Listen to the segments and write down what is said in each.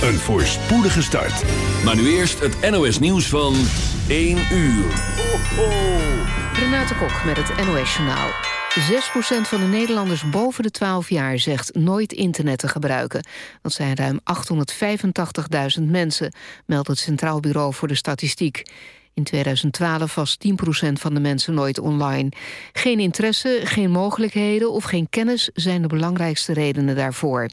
Een voorspoedige start. Maar nu eerst het NOS nieuws van 1 uur. Ho, ho. Renate Kok met het NOS Journaal. 6% van de Nederlanders boven de 12 jaar zegt nooit internet te gebruiken. Dat zijn ruim 885.000 mensen, meldt het Centraal Bureau voor de Statistiek. In 2012 was 10% van de mensen nooit online. Geen interesse, geen mogelijkheden of geen kennis zijn de belangrijkste redenen daarvoor.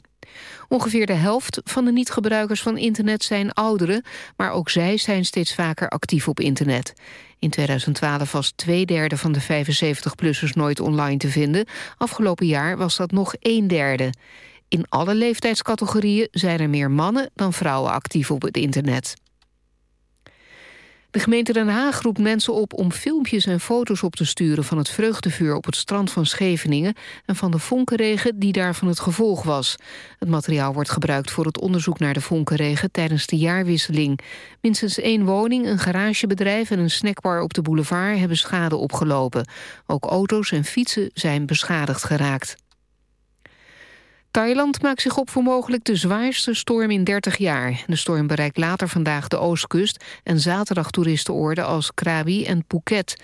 Ongeveer de helft van de niet-gebruikers van internet zijn ouderen... maar ook zij zijn steeds vaker actief op internet. In 2012 was twee derde van de 75-plussers nooit online te vinden. Afgelopen jaar was dat nog een derde. In alle leeftijdscategorieën zijn er meer mannen dan vrouwen actief op het internet. De gemeente Den Haag roept mensen op om filmpjes en foto's op te sturen... van het vreugdevuur op het strand van Scheveningen... en van de vonkenregen die daarvan het gevolg was. Het materiaal wordt gebruikt voor het onderzoek naar de vonkenregen... tijdens de jaarwisseling. Minstens één woning, een garagebedrijf en een snackbar op de boulevard... hebben schade opgelopen. Ook auto's en fietsen zijn beschadigd geraakt. Thailand maakt zich op voor mogelijk de zwaarste storm in 30 jaar. De storm bereikt later vandaag de oostkust... en zaterdag toeristenorden als Krabi en Phuket.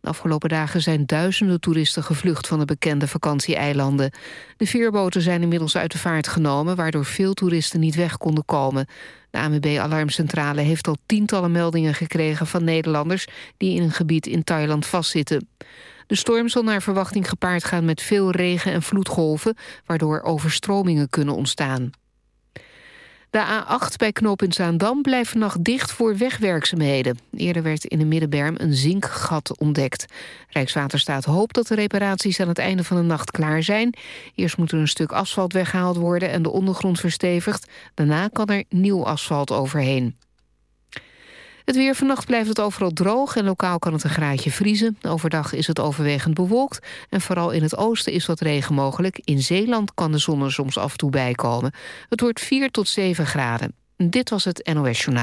De afgelopen dagen zijn duizenden toeristen gevlucht... van de bekende vakantieeilanden. De veerboten zijn inmiddels uit de vaart genomen... waardoor veel toeristen niet weg konden komen. De ANWB-alarmcentrale heeft al tientallen meldingen gekregen... van Nederlanders die in een gebied in Thailand vastzitten. De storm zal naar verwachting gepaard gaan met veel regen en vloedgolven... waardoor overstromingen kunnen ontstaan. De A8 bij knooppunt Zaandam blijft vannacht dicht voor wegwerkzaamheden. Eerder werd in de Middenberm een zinkgat ontdekt. Rijkswaterstaat hoopt dat de reparaties aan het einde van de nacht klaar zijn. Eerst moet er een stuk asfalt weggehaald worden en de ondergrond verstevigd. Daarna kan er nieuw asfalt overheen. Het weer vannacht blijft het overal droog en lokaal kan het een graadje vriezen. Overdag is het overwegend bewolkt en vooral in het oosten is wat regen mogelijk. In Zeeland kan de zon er soms af en toe bij komen. Het wordt 4 tot 7 graden. Dit was het NOS Journaal.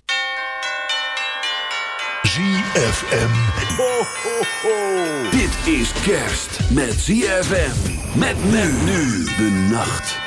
ZFM. Ho, ho, ho. Dit is kerst met ZFM. Met men nu de nacht.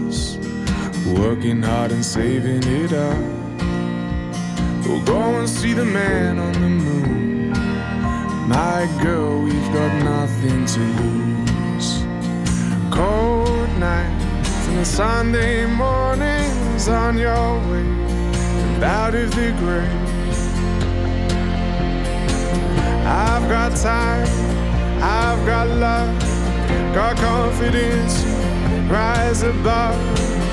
working hard and saving it up. We'll go and see the man on the moon. My girl, we've got nothing to lose. Cold nights and the Sunday mornings on your way and out of the grave. I've got time, I've got love, got confidence, rise above.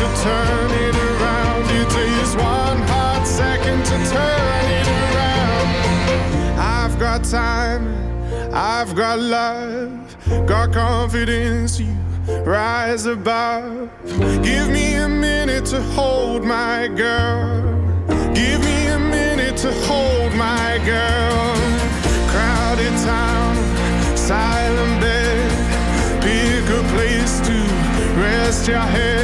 To turn it around. It takes one hot second to turn it around. I've got time, I've got love, got confidence. You rise above. Give me a minute to hold my girl. Give me a minute to hold my girl. Crowded town, silent bed. Pick a place to rest your head.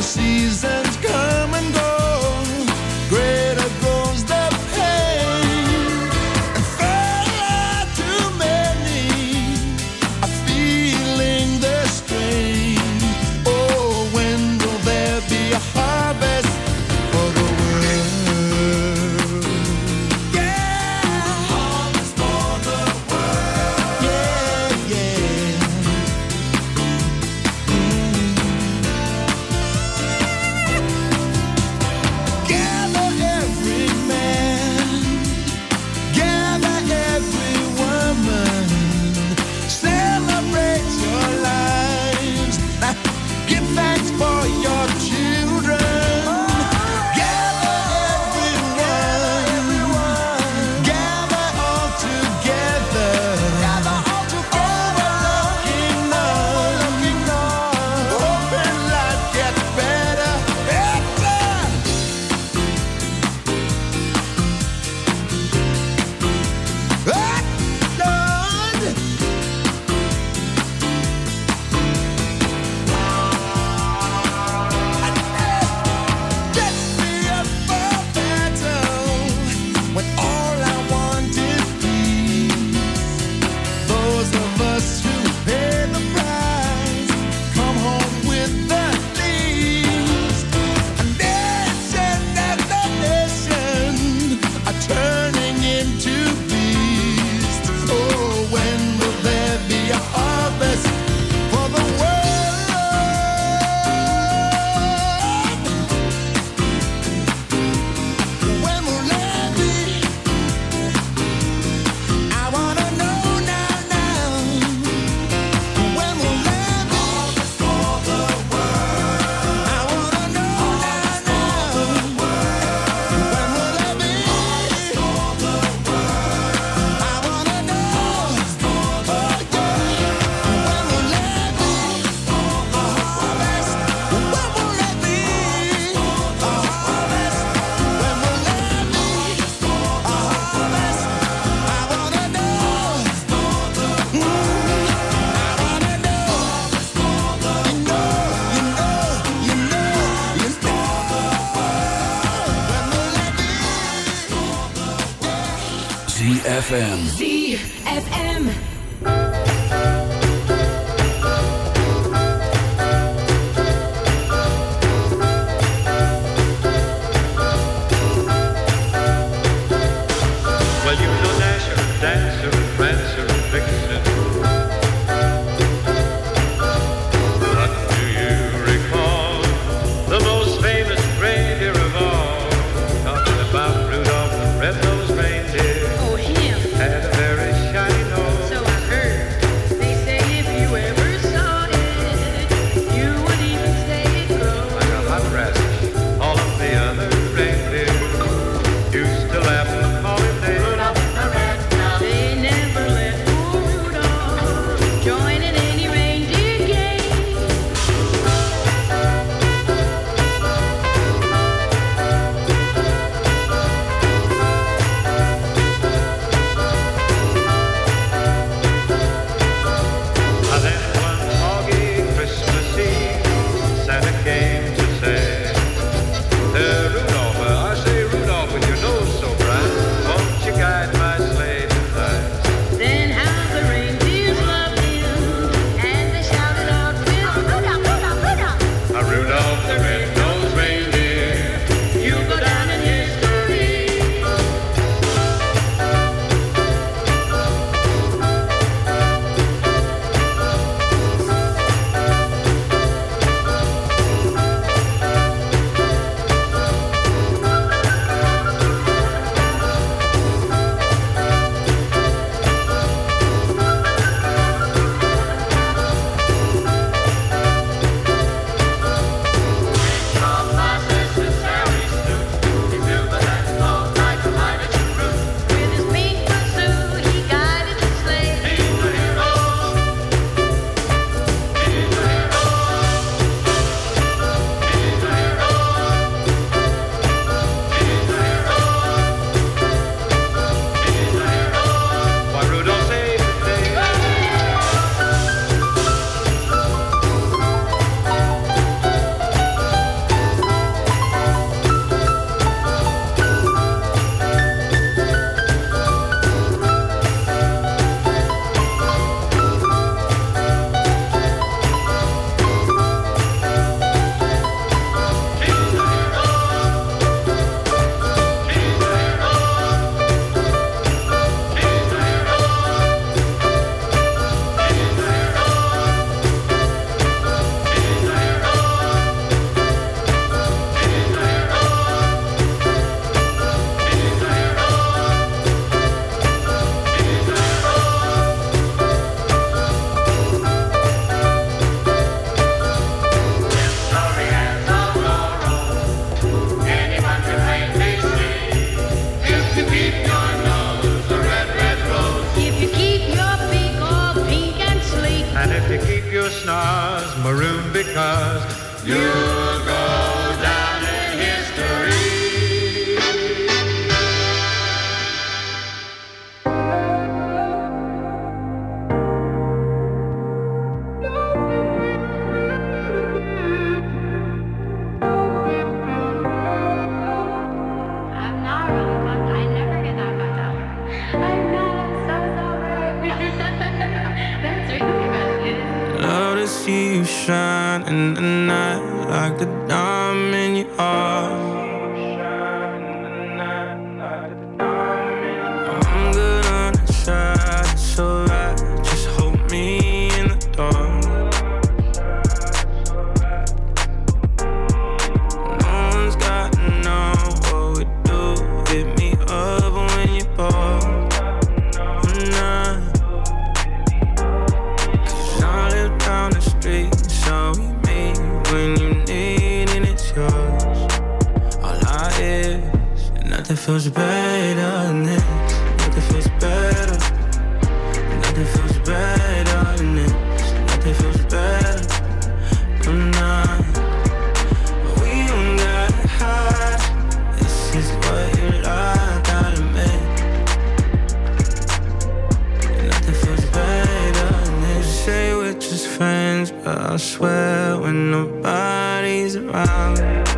Seasons come swear when nobody's around.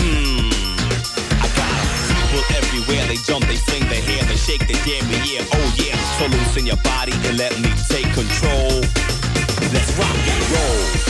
Mmm. I got. People everywhere, they jump, they swing their hair, they shake their damn yeah, oh yeah. So loosen your body and let me take control. Let's rock and roll.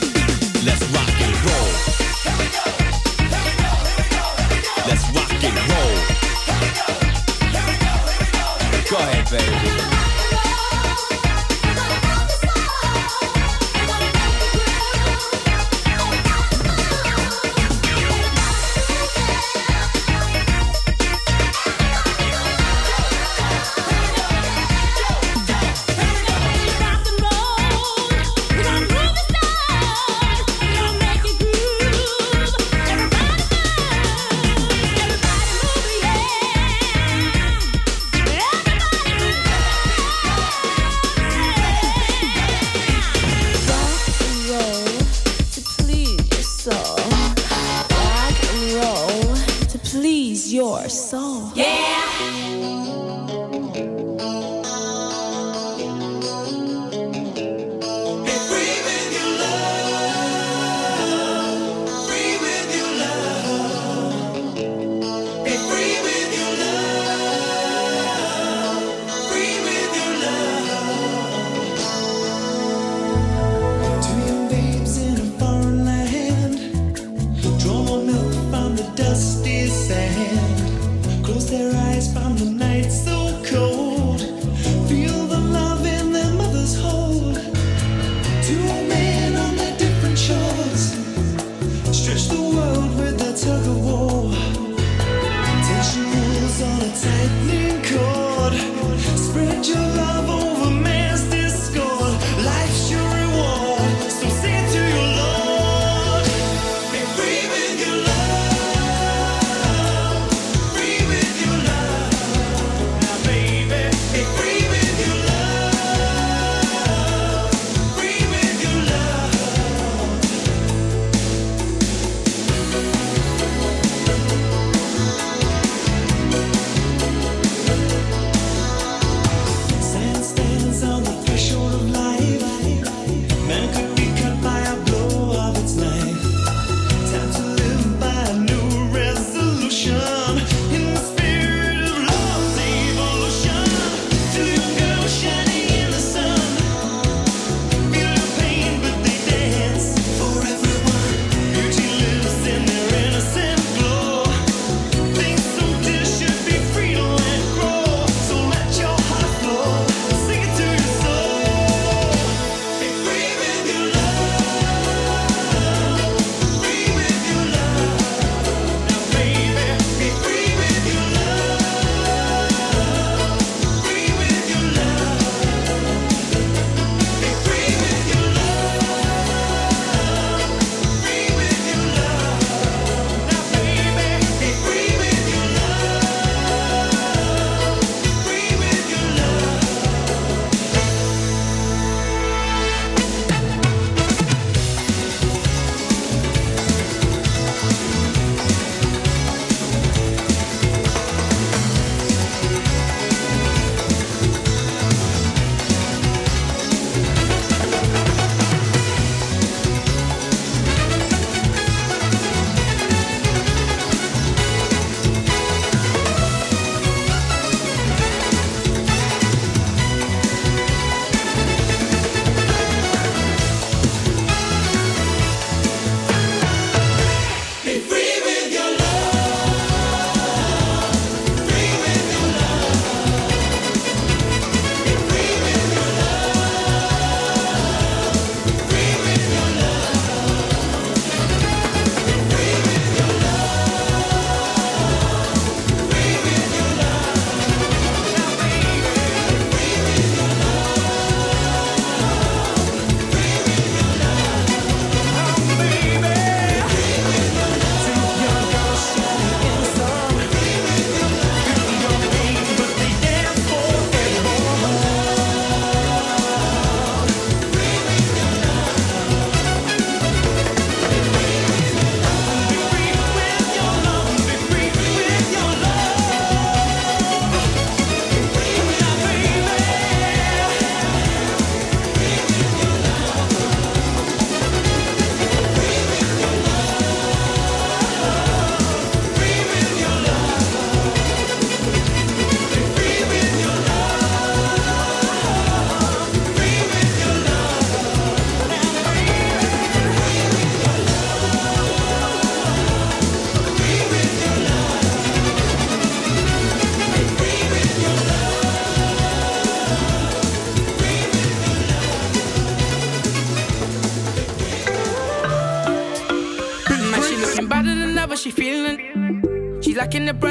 And roll. Go ahead, baby.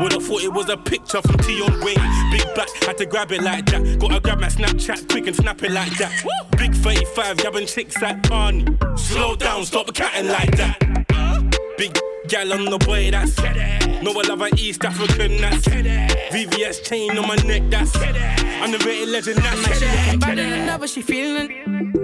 Would've thought it was a picture from Tion Wayne. Big back, had to grab it like that. Gotta grab my Snapchat quick and snap it like that. Big 35, grabbing chicks like Barney. Slow down, stop catting like that. Big gal on the boy, that's No, I love an East African, that's VVS chain on my neck, that's Underrated legend, that's Better than ever, she feeling.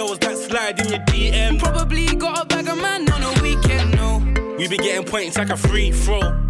girls that slide in your DM. Probably got a bag of man on a weekend, no. We be getting points like a free throw.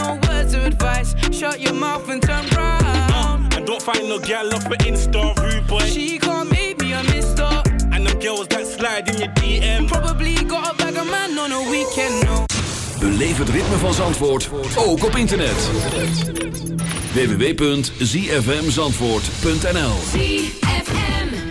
words of advice. Shut your mouth and turn round. And don't find no gal off an Insta rude boy. She can't make me a mister. And them girls that slide in your DM. Probably got a bag of man on a weekend, no. Beleef het ritme van Zandvoort, ook op internet. www.zfmzandvoort.nl